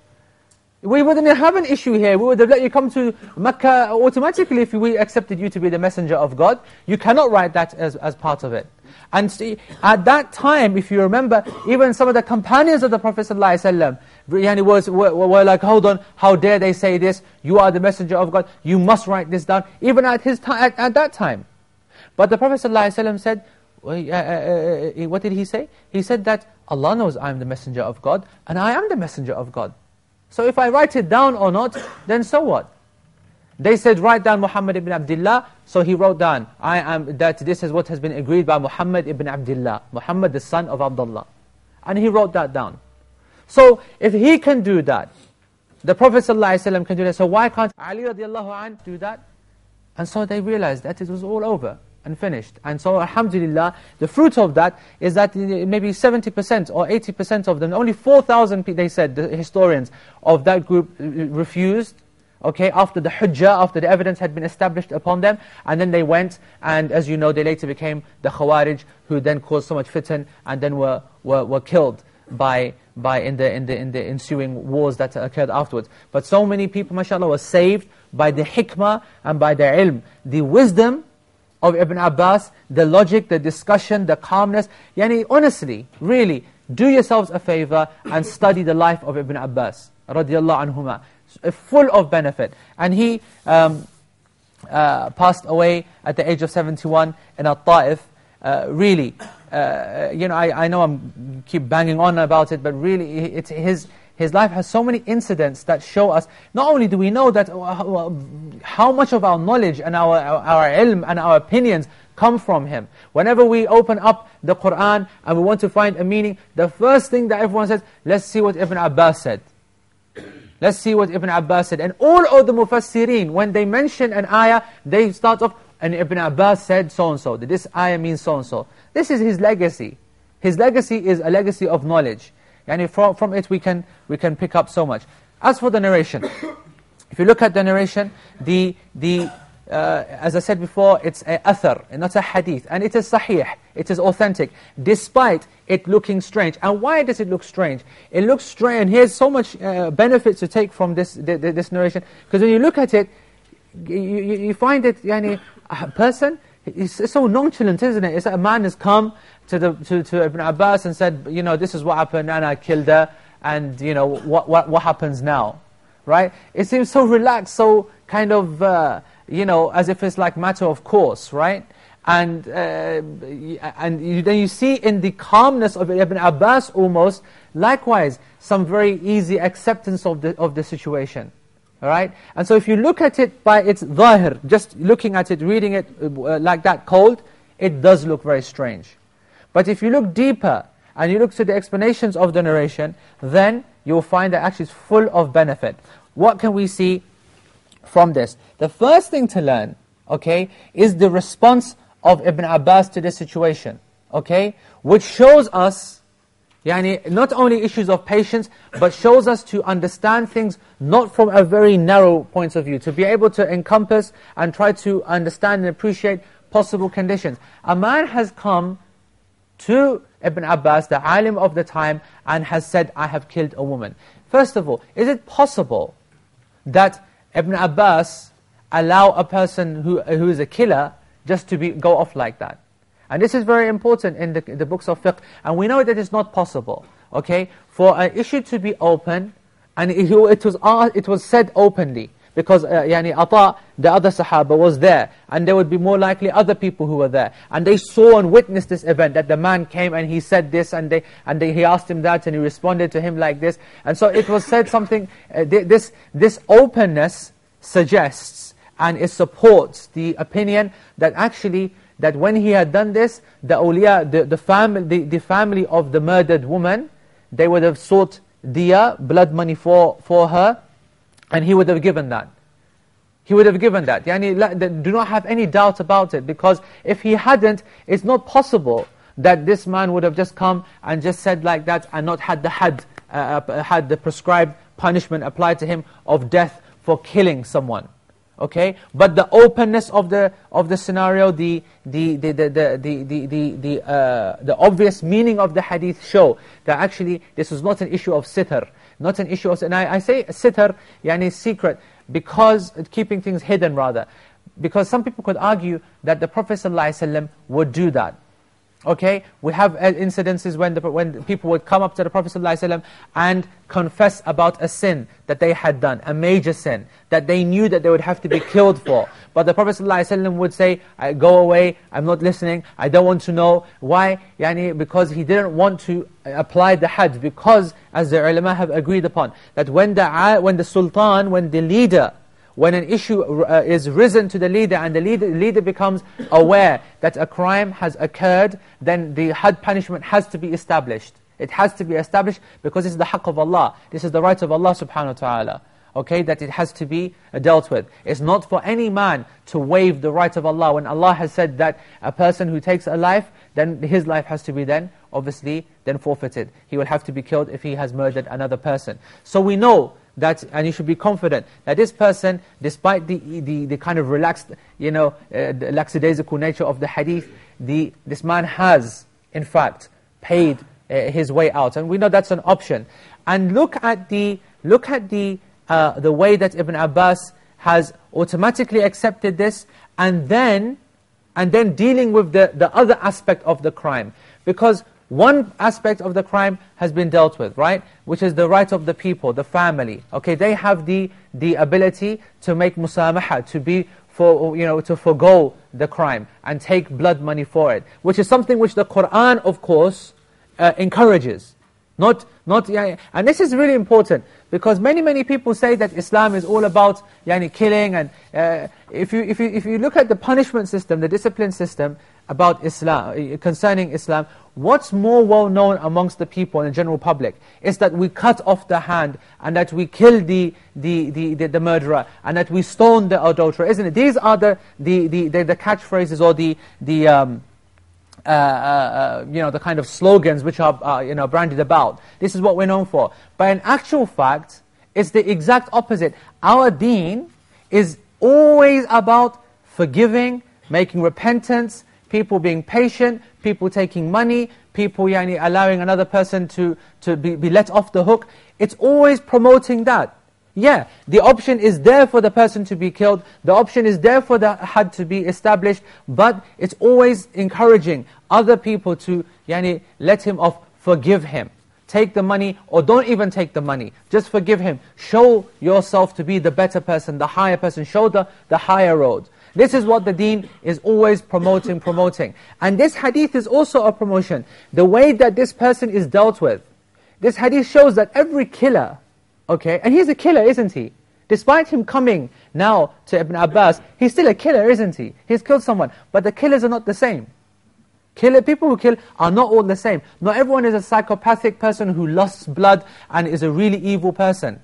We wouldn't have an issue here. We would have let you come to Mecca automatically if we accepted you to be the messenger of God. You cannot write that as, as part of it. And see, at that time, if you remember, even some of the companions of the Prophet ﷺ, was, were, were like, hold on, how dare they say this? You are the messenger of God. You must write this down. Even at, his at, at that time. But the Prophet ﷺ said, uh, uh, uh, what did he say? He said that Allah knows I am the messenger of God, and I am the messenger of God. So if I write it down or not, then so what? They said, write down Muhammad ibn Abdullah. So he wrote down, I am that this is what has been agreed by Muhammad ibn Abdullah. Muhammad the son of Abdullah. And he wrote that down. So if he can do that, the Prophet ﷺ can do that, so why can't Ali radiallahu anh do that? And so they realized that it was all over and finished. And so, alhamdulillah, the fruit of that is that maybe 70% or 80% of them, only 4,000, they said, the historians of that group refused, okay, after the hujjah, after the evidence had been established upon them, and then they went, and as you know, they later became the Khawarij, who then caused so much fitan, and then were, were, were killed by, by in, the, in, the, in the ensuing wars that occurred afterwards. But so many people, mashallah, were saved by the hikmah and by the ilm, the wisdom of Ibn Abbas, the logic, the discussion, the calmness. Yani, honestly, really, do yourselves a favor and study the life of Ibn Abbas, radiallahu anhuma. Full of benefit. And he um, uh, passed away at the age of 71 in Al-Ta'if. Uh, really, uh, you know, I, I know I'm keep banging on about it, but really, it's his his life has so many incidents that show us, not only do we know that uh, how much of our knowledge and our, our ilm and our opinions come from him. Whenever we open up the Qur'an and we want to find a meaning, the first thing that everyone says, let's see what Ibn Abbas said. [CLEARS THROAT] Let's see what Ibn Abbas said. And all of the Mufassirin, when they mention an ayah, they start off, and Ibn Abbas said so-and-so. This ayah means so-and-so. This is his legacy. His legacy is a legacy of knowledge. And from, from it we can, we can pick up so much. As for the narration, if you look at the narration, the, the, uh, as I said before, it's a athar, not a hadith. And it is sahih, it is authentic, despite it looking strange. And why does it look strange? It looks strange, and here's so much uh, benefit to take from this, this narration. Because when you look at it, you, you find it, yani, a person, it's so nonchalant, isn't it? It's like a man has come, to, the, to, to Ibn Abbas and said, you know, this is what happened and I killed her and, you know, what, what, what happens now? Right? It seems so relaxed, so kind of, uh, you know, as if it's like matter of course, right? And, uh, and you, then you see in the calmness of Ibn Abbas almost, likewise, some very easy acceptance of the, of the situation. Right? And so if you look at it by its zahir, just looking at it, reading it uh, like that cold, it does look very strange. But if you look deeper, and you look to the explanations of the narration, then you'll find that actually it's full of benefit. What can we see from this? The first thing to learn, okay, is the response of Ibn Abbas to this situation, okay, which shows us, yani, not only issues of patience, but shows us to understand things not from a very narrow point of view, to be able to encompass and try to understand and appreciate possible conditions. A man has come to Ibn Abbas, the alim of the time, and has said, I have killed a woman. First of all, is it possible that Ibn Abbas allow a person who, who is a killer just to be, go off like that? And this is very important in the, in the books of fiqh, and we know that it's not possible, okay? For an issue to be open, and it, it, was, it was said openly, because uh, yani Ata, the other Sahaba, was there, and there would be more likely other people who were there. And they saw and witnessed this event, that the man came and he said this, and, they, and they, he asked him that, and he responded to him like this. And so it was said something, uh, this, this openness suggests, and it supports the opinion that actually, that when he had done this, the awliya, the, the, family, the, the family of the murdered woman, they would have sought diya, blood money for, for her, and he would have given that. He would have given that. Yani, do not have any doubt about it, because if he hadn't, it's not possible that this man would have just come and just said like that and not had the had, uh, uh, had the prescribed punishment applied to him of death for killing someone. Okay, but the openness of the of the scenario, the the the the the the the the, uh, the obvious meaning of the hadith show that actually this is not an issue of sitr, not an issue of, and I, I say sitr, yani secret, because, keeping things hidden rather. Because some people could argue that the Prophet ﷺ would do that. Okay, we have uh, incidences when, the, when people would come up to the Prophet ﷺ and confess about a sin that they had done, a major sin, that they knew that they would have to be killed for. But the Prophet ﷺ would say, go away, I'm not listening, I don't want to know. Why? Yani, because he didn't want to apply the had, because as the ulama have agreed upon, that when the, when the sultan, when the leader, when an issue uh, is risen to the leader and the leader, leader becomes aware that a crime has occurred, then the had punishment has to be established. It has to be established because it's the haqq of Allah. This is the right of Allah subhanahu wa ta'ala. Okay, that it has to be uh, dealt with. It's not for any man to waive the right of Allah. When Allah has said that a person who takes a life, then his life has to be then, obviously, then forfeited. He will have to be killed if he has murdered another person. So we know that, and you should be confident that this person, despite the, the, the kind of relaxed, you know, uh, lackadaisical nature of the hadith, the, this man has, in fact, paid uh, his way out. And we know that's an option. And look at the, look at the, uh, the way that Ibn Abbas has automatically accepted this, and then, and then dealing with the, the other aspect of the crime. Because one aspect of the crime has been dealt with, right? Which is the right of the people, the family. Okay, they have the, the ability to make musamaha, to be for, you know, to forego the crime and take blood money for it. Which is something which the Qur'an, of course, uh, encourages. Not, not, yeah, and this is really important because many, many people say that Islam is all about yani, killing and uh, if, you, if, you, if you look at the punishment system, the discipline system about Islam, concerning Islam, what's more well known amongst the people and the general public is that we cut off the hand and that we kill the, the, the, the, the murderer and that we stone the adulterer, isn't it? These are the, the, the, the, the catchphrases or the, the, um, uh, uh, uh, you know, the kind of slogans which are uh, you know, branded about. This is what we're known for. But in actual fact, it's the exact opposite. Our deen is always about forgiving, making repentance, people being patient, people taking money, people yani, allowing another person to, to be, be let off the hook. It's always promoting that. Yeah, the option is there for the person to be killed, the option is there for the had to be established, but it's always encouraging other people to yani, let him off, forgive him. Take the money, or don't even take the money. Just forgive him. Show yourself to be the better person, the higher person. Show the, the higher road. This is what the deen is always promoting, promoting. And this hadith is also a promotion. The way that this person is dealt with. This hadith shows that every killer, okay, and he's a killer, isn't he? Despite him coming now to Ibn Abbas, he's still a killer, isn't he? He's killed someone. But the killers are not the same. Killer, people who kill are not all the same. Not everyone is a psychopathic person who lusts blood and is a really evil person.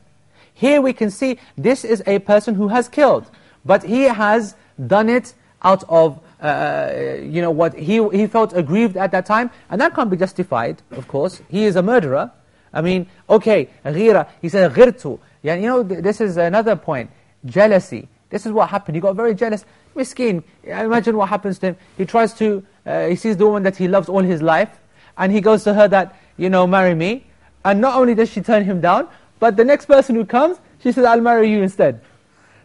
Here we can see this is a person who has killed. But he has done it out of, uh, you know, what he, he felt aggrieved at that time, and that can't be justified, of course. He is a murderer. I mean, okay, ghira, he said ghirtu. Yeah, you know, this is another point. Jealousy. This is what happened. He got very jealous. Miskin, imagine what happens to him. He tries to, uh, he sees the woman that he loves all his life, and he goes to her that, you know, marry me. And not only does she turn him down, but the next person who comes, she says, I'll marry you instead.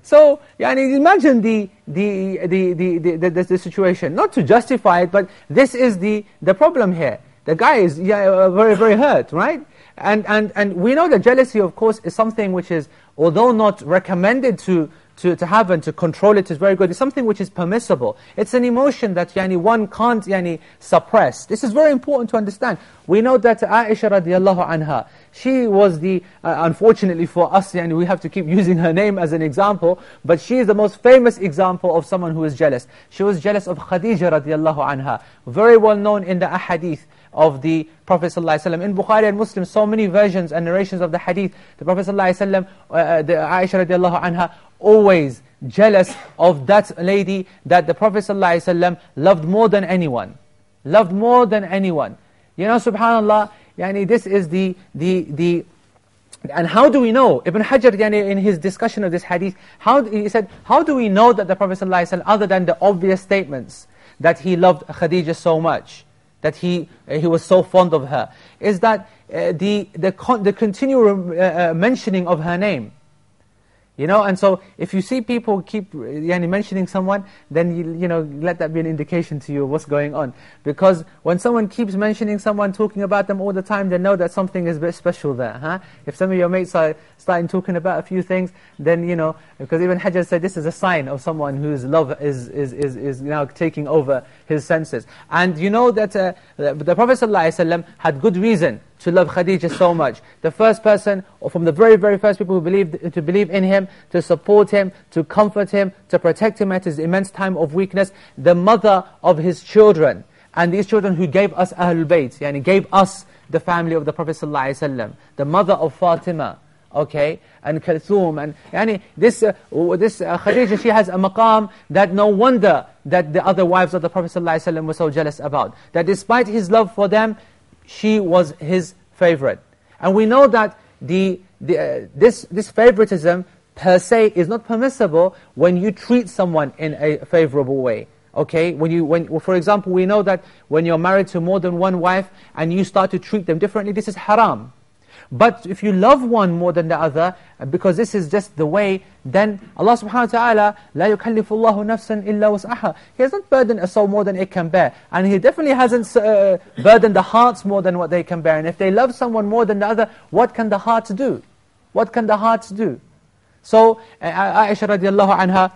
So, yani, imagine the, the, the, the, the, the, situation. Not to justify it, but this is the, the problem here. The guy is yeah, uh, very, very hurt, right? And, and, and we know that jealousy, of course, is something which is, although not recommended to, to, to have and to control it is very good. It's something which is permissible. It's an emotion that yani, one can't yani, suppress. This is very important to understand. We know that Aisha radiallahu anha, she was the, uh, unfortunately for us, yani, we have to keep [LAUGHS] using her name as an example, but she is the most famous example of someone who is jealous. She was jealous of Khadija radiallahu anha, very well known in the ahadith of the Prophet ﷺ. In Bukhari and Muslim, so many versions and narrations of the hadith, the Prophet ﷺ, uh, uh, the Aisha radiallahu anha, always jealous of that lady that the Prophet ﷺ loved more than anyone. Loved more than anyone. You know, subhanAllah, yani this is the, the, the, and how do we know? Ibn Hajar, yani, in his discussion of this hadith, how, he said, how do we know that the Prophet ﷺ, other than the obvious statements, that he loved Khadijah so much, That he, uh, he was so fond of her, is that uh, the, the, con the continual uh, uh, mentioning of her name. You know, and so if you see people keep yani, mentioning someone, then you, you know, let that be an indication to you of what's going on. Because when someone keeps mentioning someone, talking about them all the time, they know that something is a bit special there. Huh? If some of your mates are starting talking about a few things, then, you know, because even Hajar said this is a sign of someone whose love is, is, is, is now taking over his senses. And you know that uh, the Prophet ﷺ had good reason to love Khadija so much. The first person, or from the very, very first people who believed, to believe in him, to support him, to comfort him, to protect him at his immense time of weakness, the mother of his children. And these children who gave us Ahlul Bayt, yani gave us the family of the Prophet ﷺ, the mother of Fatima, okay, and Kalthum, and yani this, uh, this uh, Khadija, she has a maqam that no wonder that the other wives of the Prophet ﷺ were so jealous about. That despite his love for them, she was his favorite. And we know that the, the, uh, this, this favoritism per se is not permissible when you treat someone in a favorable way. Okay, when you, when, for example, we know that when you're married to more than one wife and you start to treat them differently, this is haram. But if you love one more than the other, because this is just the way, then Allah subhanahu wa ta'ala, لا يكلف الله نفسا إلا وسعها. He has not burdened a soul more than it can bear. And He definitely hasn't uh, burdened the hearts more than what they can bear. And if they love someone more than the other, what can the hearts do? What can the hearts do? So, uh, Aisha radiallahu anha,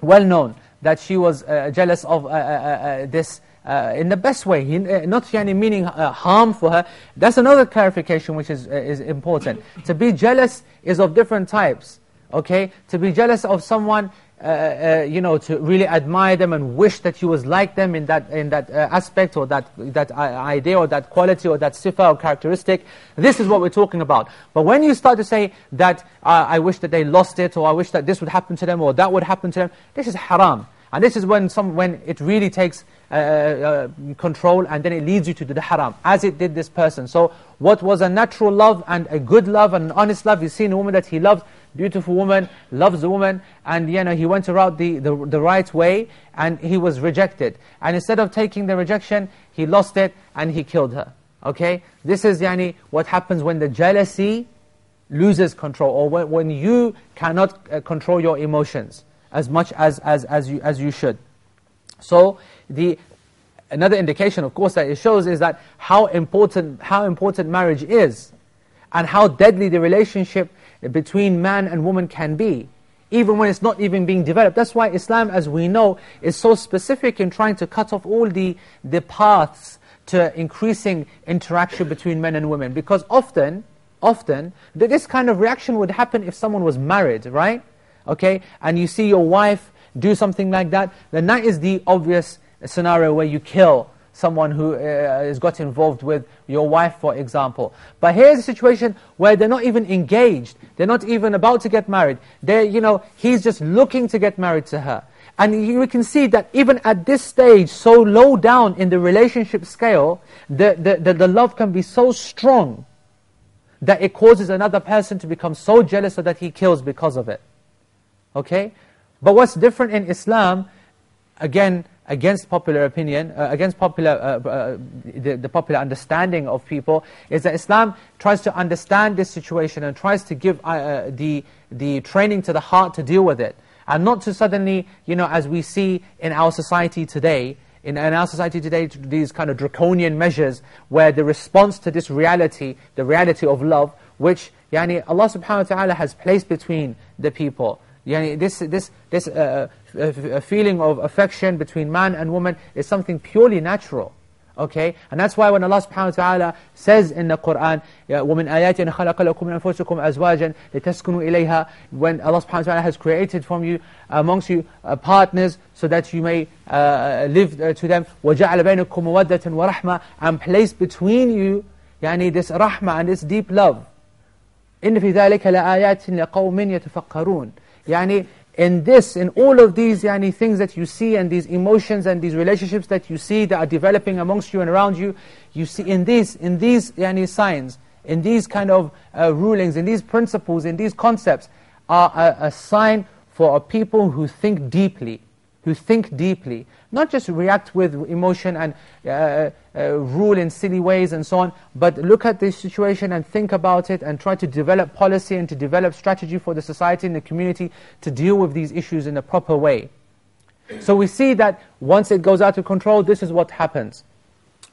well known that she was uh, jealous of uh, uh, uh this uh, in the best way, uh, not yani meaning uh, harm for her. That's another clarification which is, uh, is important. To be jealous is of different types, okay? To be jealous of someone, uh, uh, you know, to really admire them and wish that you was like them in that, in that aspect or that, that idea or that quality or that sifa or characteristic, this is what we're talking about. But when you start to say that I wish that they lost it or I wish that this would happen to them or that would happen to them, this is haram. And this is when, some, when it really takes uh, uh, control and then it leads you to the haram, as it did this person. So what was a natural love and a good love and an honest love, he's seen a woman that he loves, beautiful woman, loves the woman, and you know, he went around the, the, the right way and he was rejected. And instead of taking the rejection, he lost it and he killed her. Okay? This is yani, what happens when the jealousy loses control or when, when you cannot uh, control your emotions as much as, as, as, you, as you should. So the another indication, of course, that it shows is that how important, how important marriage is and how deadly the relationship between man and woman can be, even when it's not even being developed. That's why Islam, as we know, is so specific in trying to cut off all the, the paths to increasing interaction between men and women. Because often, often, this kind of reaction would happen if someone was married, right? okay, and you see your wife do something like that, then that is the obvious scenario where you kill someone who uh, has got involved with your wife, for example. But here's a situation where they're not even engaged. They're not even about to get married. They're, you know, he's just looking to get married to her. And you can see that even at this stage, so low down in the relationship scale, the, the, the, the love can be so strong that it causes another person to become so jealous so that he kills because of it. Okay? But what's different in Islam, again, against popular opinion, uh, against popular, uh, uh, the, the, popular understanding of people, is that Islam tries to understand this situation and tries to give uh, uh, the, the training to the heart to deal with it. And not to suddenly, you know, as we see in our society today, in, in our society today, these kind of draconian measures where the response to this reality, the reality of love, which yani, Allah subhanahu wa ta'ala has placed between the people, yani, this, this, this uh, uh, feeling of affection between man and woman is something purely natural. Okay? And that's why when Allah subhanahu wa ta'ala says in the Qur'an, وَمِنْ آيَاتِ أَنْ خَلَقَ لَكُمْ مِنْ أَنفُسِكُمْ أَزْوَاجًا لِتَسْكُنُوا إِلَيْهَا When Allah subhanahu wa ta'ala has created from you, amongst you, uh, partners, so that you may uh, live uh, to them, وَجَعَلَ بَيْنَكُمْ مَوَدَّةً وَرَحْمَةً And place between you, yani this rahmah and this deep love. إِنَّ فِي ذَلِكَ لَآيَاتٍ لَقَوْمٍ يَتَفَكَّرُونَ Yani in this, in all of these yani, things that you see and these emotions and these relationships that you see that are developing amongst you and around you, you see in these, in these yani, signs, in these kind of uh, rulings, in these principles, in these concepts, are a, a sign for a people who think deeply, who think deeply, not just react with emotion and uh, uh, rule in silly ways and so on, but look at the situation and think about it and try to develop policy and to develop strategy for the society and the community to deal with these issues in a proper way. So we see that once it goes out of control, this is what happens.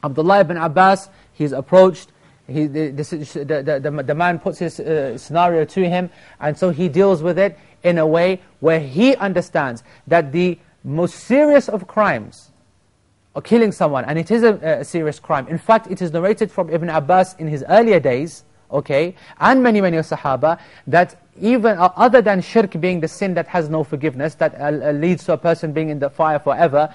Abdullah ibn Abbas, he's approached, he, the, the, the, the, man puts his uh, scenario to him, and so he deals with it in a way where he understands that the most serious of crimes, or killing someone, and it is a, a, serious crime. In fact, it is narrated from Ibn Abbas in his earlier days, okay, and many, many Sahaba, that even uh, other than shirk being the sin that has no forgiveness, that uh, uh, leads to a person being in the fire forever,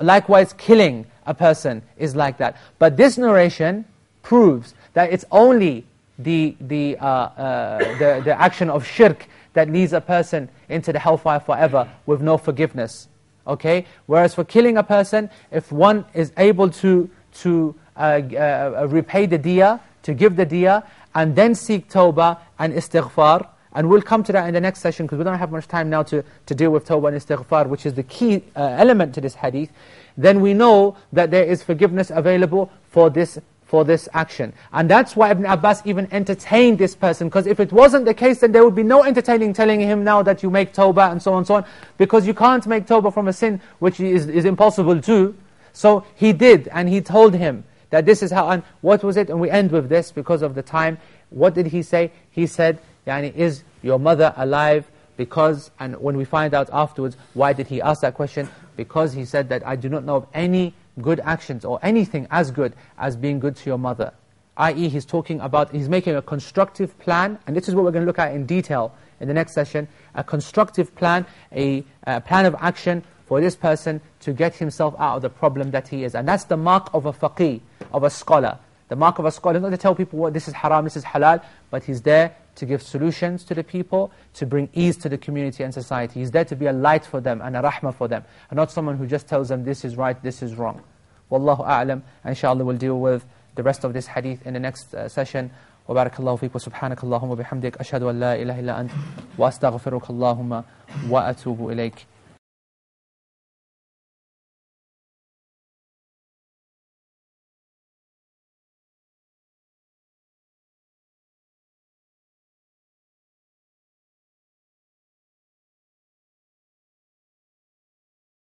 likewise killing a person is like that. But this narration proves that it's only the, the, uh, uh, the, the action of shirk that leads a person into the hellfire forever with no forgiveness. Okay? Whereas for killing a person, if one is able to, to uh, uh, repay the diya, to give the diya, and then seek tawbah and istighfar, and we'll come to that in the next session because we don't have much time now to, to deal with tawbah and istighfar, which is the key uh, element to this hadith, then we know that there is forgiveness available for this for this action. And that's why Ibn Abbas even entertained this person, because if it wasn't the case, then there would be no entertaining telling him now that you make tawbah and so on and so on, because you can't make tawbah from a sin which is, is impossible to. So he did, and he told him that this is how, and what was it? And we end with this because of the time. What did he say? He said, Yani, is your mother alive? Because, and when we find out afterwards, why did he ask that question? Because he said that I do not know of any good actions or anything as good as being good to your mother. I.e. he's talking about, he's making a constructive plan, and this is what we're going to look at in detail in the next session, a constructive plan, a, a plan of action for this person to get himself out of the problem that he is. And that's the mark of a faqih, of a scholar. The mark of a scholar is not to tell people what this is haram, this is halal, but he's there to give solutions to the people, to bring ease to the community and society. He's there to be a light for them and a rahmah for them, and not someone who just tells them this is right, this is wrong. Wallahu a'lam. Inshallah we'll deal with the rest of this hadith in the next uh, session. وبارك الله فيك وسبحانك اللهم وبحمدك أشهد أن لا إله إلا أنت وأستغفرك اللهم وأتوب إليك